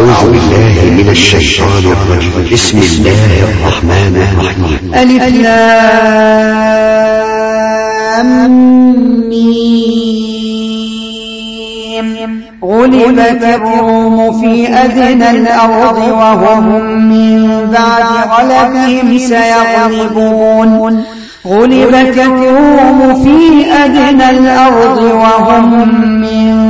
أعوذ بالله من الشيطان الرجيم. بسم الله الرحمن الرحيم. ألف لام غلبت الروم في أدنى الأرض وهم من بعد غلبهم سيغلبون. غلبت الروم في أدنى الأرض وهم من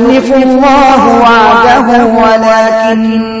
الله وعده ولكن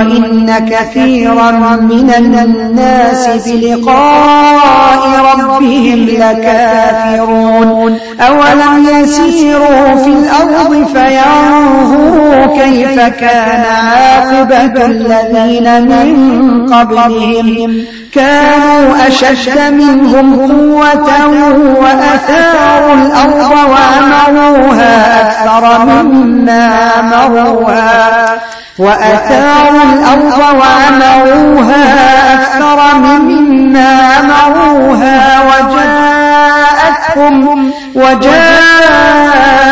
كثيرا من الناس بلقاء ربهم لكافرون. أولم يسيروا في الأرض فينظروا كيف كان عاقبة الذين من قبلهم. كانوا أشد منهم قوة وأثاروا الأرض وعمروها أكثر مما عمروها. وأثاروا الأرض وعمروها أكثر مما عمروها. وجاءتهم وجاءتهم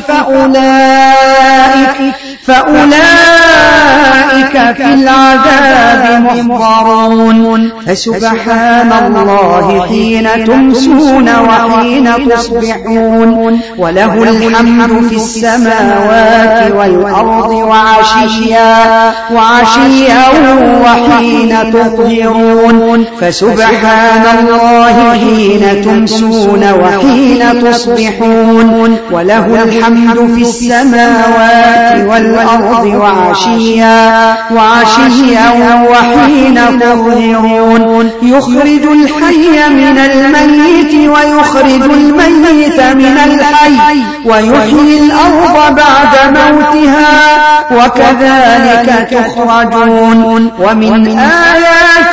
فأولئك فأولئك في العذاب محضرون. فسبحان الله حين تمسون وحين تصبحون. وله الحمد في السماوات والأرض وعشيا وعشيا وحين تظهرون. فسبحان الله حين تمسون وحين تصبحون. وله الحمد في السماوات والأرض وعشيا وعشيا وحين تظهرون. يخرج الحي من الميت ويخرج الميت من الحي ويحيي الأرض بعد موتها وكذلك تخرجون. ومن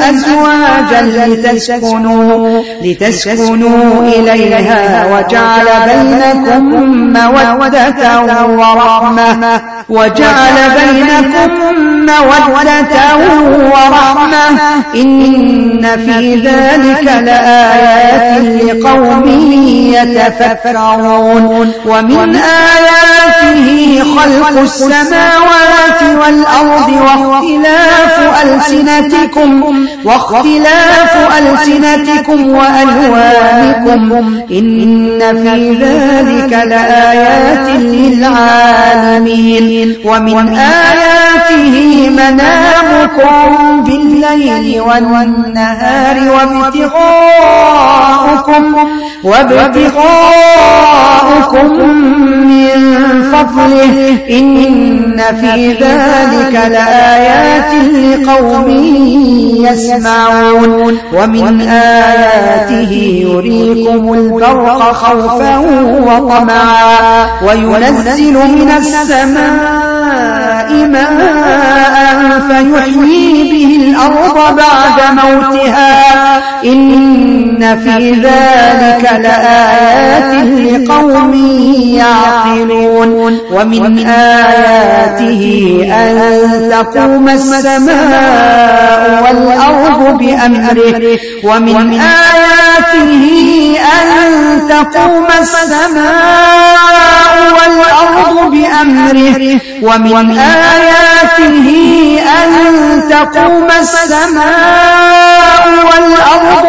أزواجا لتسكنوا, لتسكنوا إليها وجعل بينكم مودة ورحمة. وجعل بينكم مودة ورحمة. إن في ذلك لآيات لقوم يتفكرون. ومن آياته خلق السماوات والأرض واختلاف ألسنتكم واختلاف ألسنتكم وألوانكم إن في ذلك لآيات للعالمين ومن آياته منامكم بالليل والنهار وابتغاؤكم وابتغاؤكم من فضله إن في ذلك لآيات لقوم يسمعون. ومن آياته يريكم البرق خوفا وطمعا. وينزل من ماء فيحيي به الأرض بعد موتها. إن في ذلك لآيات لقوم يعقلون. ومن آياته أن تقوم السماء والأرض بأمره. ومن آياته أن تقوم السماء بأمره ومن آياته أن تقوم السماء والأرض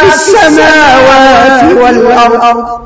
في السماوات والأرض.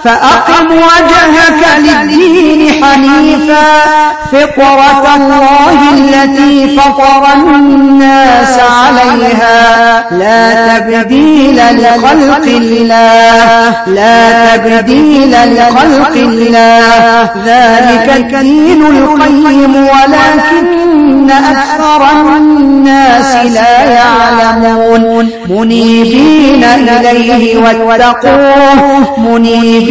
فأقم وجهك للدين حنيفا فطرة الله التي فطر الناس عليها. لا تبديل لخلق الله. لا تبديل لخلق الله. ذلك الدين القيم ولكن أكثر الناس لا يعلمون. منيبين إليه واتقوه. منيبين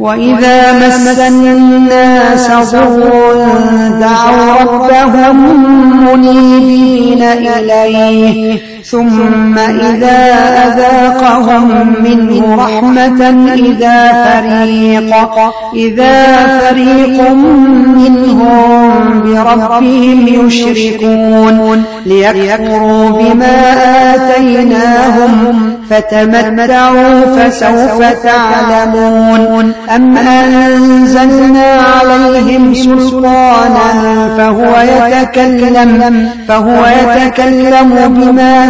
وإذا مس الناس ضر دعوا ربهم منيبين إليه ثم إذا أذاقهم منه رحمة إذا فريق إذا فريق منهم بربهم يشركون ليكفروا بما آتيناهم فتمتعوا فسوف تعلمون. أم أنزلنا عليهم سلطانا فهو يتكلم فهو يتكلم بما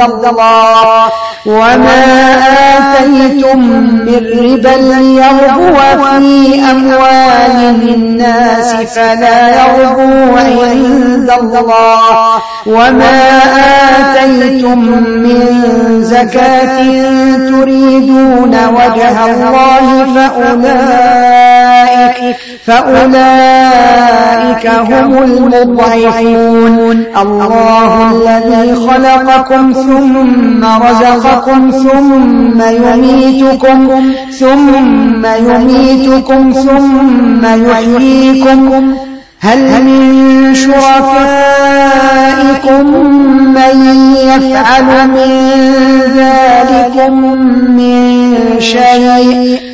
الله. وما آتيتم من ربا ليربو في أموال الناس فلا يربو عند الله. وما آتيتم من زكاة تريدون وجه الله فأولئك فأولئك هم المضعفون. الله الذي خلقكم ثم رزقكم ثم يميتكم ثم يميتكم ثم يحييكم. هل من شركائكم من يفعل من ذلكم من شيء؟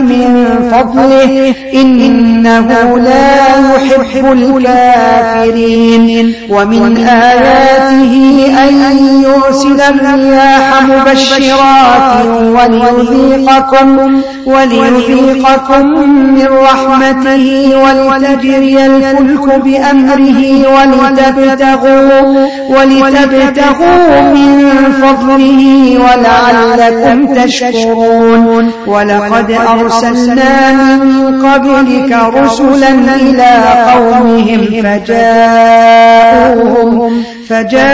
من فضله إنه لا يحب الكافرين. ومن آياته أن يرسل الرياح مبشرات وليذيقكم وليذيقكم من رحمته ولتجري الفلك بأمره ولتبتغوا ولتبتغوا من فضله ولعلكم تشكرون. ولقد أرسلنا من قبلك رسلا إلى قومهم فجاءوهم فجاءوهم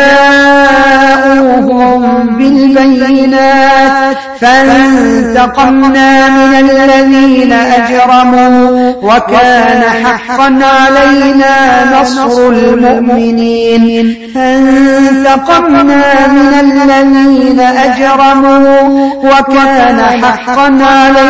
بالبينات فانتقمنا من الذين أجرموا وكان حقا علينا نصر المؤمنين. فانتقمنا من الذين أجرموا وكان حقا علينا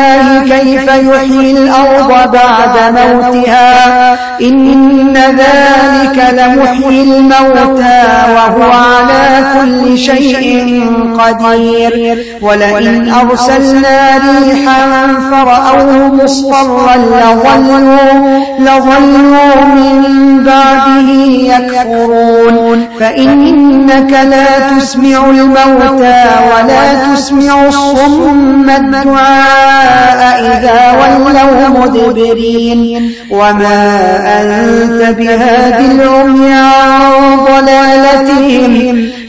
كيف يحيي الأرض بعد موتها؟ إن ذلك لمحيي الموتى وهو على كل شيء قدير. ولئن أرسلنا ريحا فرأوه مصفرا لظلوا, لظلوا من بعده يكفرون. فإنك لا تسمع الموتى ولا تسمع الصم الدعاء إذا ولوا مدبرين. وما أنت بهاد العمي عن ضلالتهم.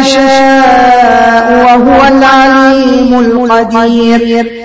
يشاء وهو العليم القدير.